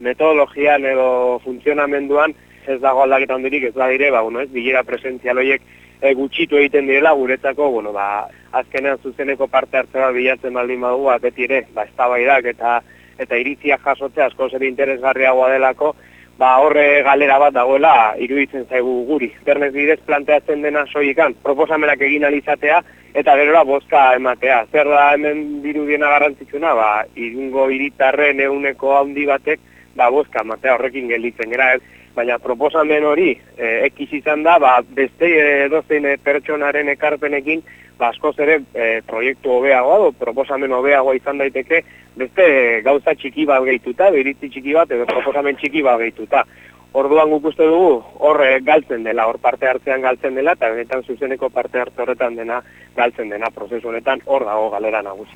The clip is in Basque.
metodologian edo funtzionamenduan ez dago aldaketa handirik ez badire, ba, bueno, ez, bilera presentzial horiek e, gutxitu egiten direla guretzako, bueno, ba, azkenean zuzeneko parte hartzea bilatzen baldin badu, ba, beti ere, ba, eztabaidak eta eta iritzia jasotzea asko zer interesgarriagoa delako, ba, horre galera bat dagoela iruditzen zaigu guri. Internez bidez planteatzen dena soikan, proposamenak egin alizatea, eta gerora bozka ematea. Zer da hemen dirudiena garrantzitsuna, ba, irungo iritarren euneko handi batek, ba, bozka ematea horrekin gelditzen gara ez. Baina proposamen hori, e, ekiz izan da, ba, beste edozein pertsonaren ekarpenekin, ba, askoz ere e, proiektu hobeagoa, do, proposamen hobeagoa izan daiteke, beste gauza txiki bat gehituta, iritzi txiki bat, edo proposamen txiki bat gehituta. Orduan guk uste dugu horre galtzen dela, hor parte hartzean galtzen dela, eta benetan zuzeneko parte hartze horretan dena galtzen dena prozesu honetan hor dago galera nagusi.